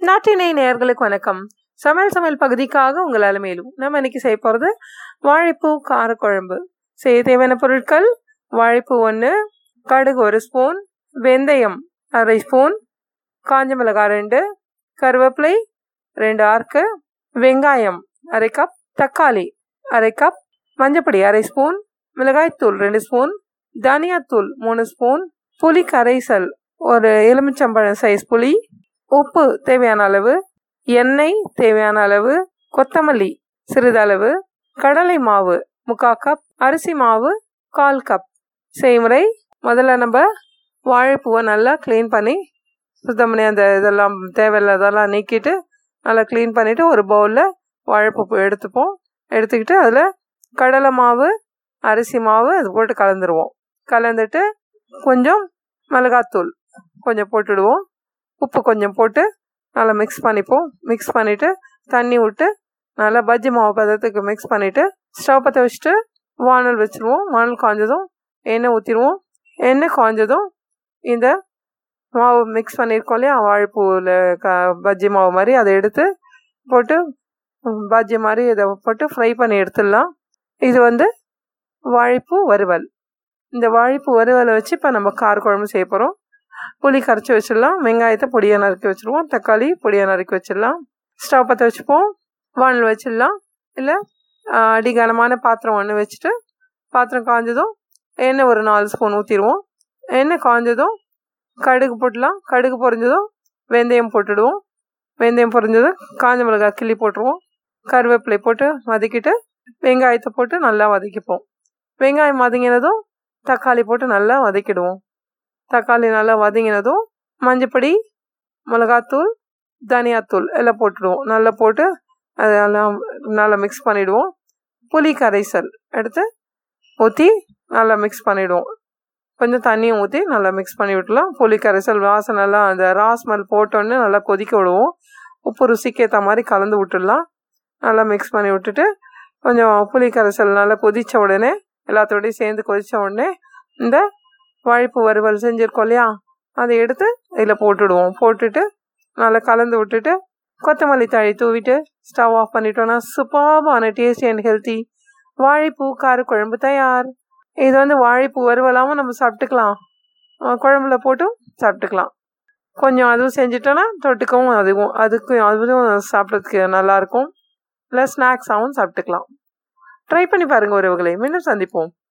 நாட்டினை நேயர்களுக்கு வணக்கம். சமையல் சமையல் பகுதிக்காக உங்கள் அலமையிலும் நம்ம இன்னைக்கு செய்ய போகிறது வாழைப்பூ காரக்குழம்பு. செய்ய தேவையான பொருட்கள் வாழைப்பூ ஒன்று கடுகு ஒரு ஸ்பூன் வெந்தயம் அரை ஸ்பூன் காஞ்ச மிளகாய் ரெண்டு கருவேப்பிலை ரெண்டு ஆர்க்கு வெங்காயம் அரை கப் தக்காளி அரை கப் மஞ்சப்பொடி அரை ஸ்பூன் மிளகாய்த்தூள் ரெண்டு ஸ்பூன் தனியாத்தூள் மூணு ஸ்பூன் புளி கரைசல் ஒரு எலுமிச்சம்பழம் சைஸ் புளி உப்பு தேவையான அளவு எண்ணெய் தேவையான அளவு கொத்தமல்லி சிறிதளவு கடலை மாவு முக்கா கப் அரிசி மாவு கால் கப். செய்முறை முதல்ல நம்ம வாழைப்பூவை நல்லா க்ளீன் பண்ணி சுத்தம் பண்ணி அந்த இதெல்லாம் தேவையில்லாதெல்லாம் நீக்கிட்டு நல்லா க்ளீன் பண்ணிவிட்டு ஒரு பவுலில் வாழைப்பூ எடுத்துப்போம். எடுத்துக்கிட்டு அதில் கடலை மாவு அரிசி மாவு அது போட்டு கலந்துருவோம். கலந்துட்டு கொஞ்சம் மிளகாத்தூள் கொஞ்சம் போட்டுடுவோம். உப்பு கொஞ்சம் போட்டு நல்லா மிக்ஸ் பண்ணிப்போம். மிக்ஸ் பண்ணிவிட்டு தண்ணி விட்டு நல்லா பஜ்ஜி மாவு பதத்துக்கு மிக்ஸ் பண்ணிவிட்டு ஸ்டவ் பற்ற வச்சுட்டு வானல் வச்சுருவோம். வானல் காஞ்சதும் எண்ணெய் ஊற்றிடுவோம் எண்ணெய் காஞ்சதும் இந்த மாவு மிக்ஸ் பண்ணியிருக்கோம் இல்லையா? வாழைப்பூவில் க பஜ்ஜி மாவு மாதிரி அதை எடுத்து போட்டு பஜ்ஜி மாதிரி இதை போட்டு ஃப்ரை பண்ணி எடுத்துடலாம். இது வந்து வாழைப்பூ வறுவல். இந்த வாழைப்பூ வறுவலை வச்சு இப்போ நம்ம கார குழம்பு செய்ய போகிறோம் புளி கரைச்சி வச்சிடலாம். வெங்காயத்தை பொடியாக நறுக்கி வச்சுருவோம். தக்காளி பொடியாக நறுக்கி வச்சிடலாம். ஸ்டவ் பற்ற வச்சுப்போம். வானல் வச்சிடலாம். இல்லை அடிகனமான பாத்திரம் ஒன்று வச்சுட்டு பாத்திரம் காஞ்சதும் எண்ணெய் ஒரு நாலு ஸ்பூன் ஊற்றிடுவோம் எண்ணெய் காஞ்சதும் கடுகு போட்டுடலாம். கடுகு பொறிஞ்சதும் வெந்தயம் போட்டுடுவோம். வெந்தயம் பொறிஞ்சதும் காஞ்ச மிளகாய் கிள்ளி போட்டுருவோம். கருவேப்பிலை போட்டு வதக்கிட்டு வெங்காயத்தை போட்டு நல்லா வதக்கிப்போம். வெங்காயம் வதங்கினதும் தக்காளி போட்டு நல்லா வதக்கிடுவோம். தக்காளி நல்லா வதங்கினதும் மஞ்சப்பொடி மிளகாத்தூள் தனியாத்தூள் எல்லாம் போட்டுடுவோம். நல்லா போட்டு அதெல்லாம் நல்லா மிக்ஸ் பண்ணிவிடுவோம் புளி கரைசல் எடுத்து ஊற்றி நல்லா மிக்ஸ் பண்ணிவிடுவோம் கொஞ்சம் தண்ணியும் ஊற்றி நல்லா மிக்ஸ் பண்ணி விட்டுலாம் புளி கரைசல் வாசனைலாம் அந்த ராஸ்மல் போட்டோன்னே நல்லா கொதிக்க விடுவோம். உப்பு ருசிக்கு ஏற்ற மாதிரி கலந்து விட்டுடலாம். நல்லா மிக்ஸ் பண்ணி விட்டுட்டு கொஞ்சம் புளி கரைசல் நல்லா கொதித்த உடனே எல்லாத்தோடையும் சேர்ந்து கொதித்த உடனே இந்த வாழைப்பு வறுவல் செஞ்சுருக்கோம் இல்லையா? அதை எடுத்து இதில் போட்டுடுவோம். போட்டுட்டு நல்லா கலந்து விட்டுட்டு கொத்தமல்லி தழி தூவிட்டு ஸ்டவ் ஆஃப் பண்ணிட்டோம்னா சூப்பர்பான டேஸ்டி அண்ட் ஹெல்த்தி வாழைப்பூ கார குழம்பு தயார். இது வந்து வாழைப்பூ வறுவலாகவும் நம்ம சாப்பிட்டுக்கலாம். குழம்புல போட்டும் சாப்பிட்டுக்கலாம். கொஞ்சம் அதுவும் செஞ்சிட்டோன்னா தொட்டுக்கவும் அதுவும் அதுக்கும் அதுவும் சாப்பிட்றதுக்கு நல்லாயிருக்கும் ப்ளஸ் ஸ்நாக்ஸாகவும் சாப்பிட்டுக்கலாம். ட்ரை பண்ணி பாருங்கள் உறவுகளை. மீண்டும் சந்திப்போம்.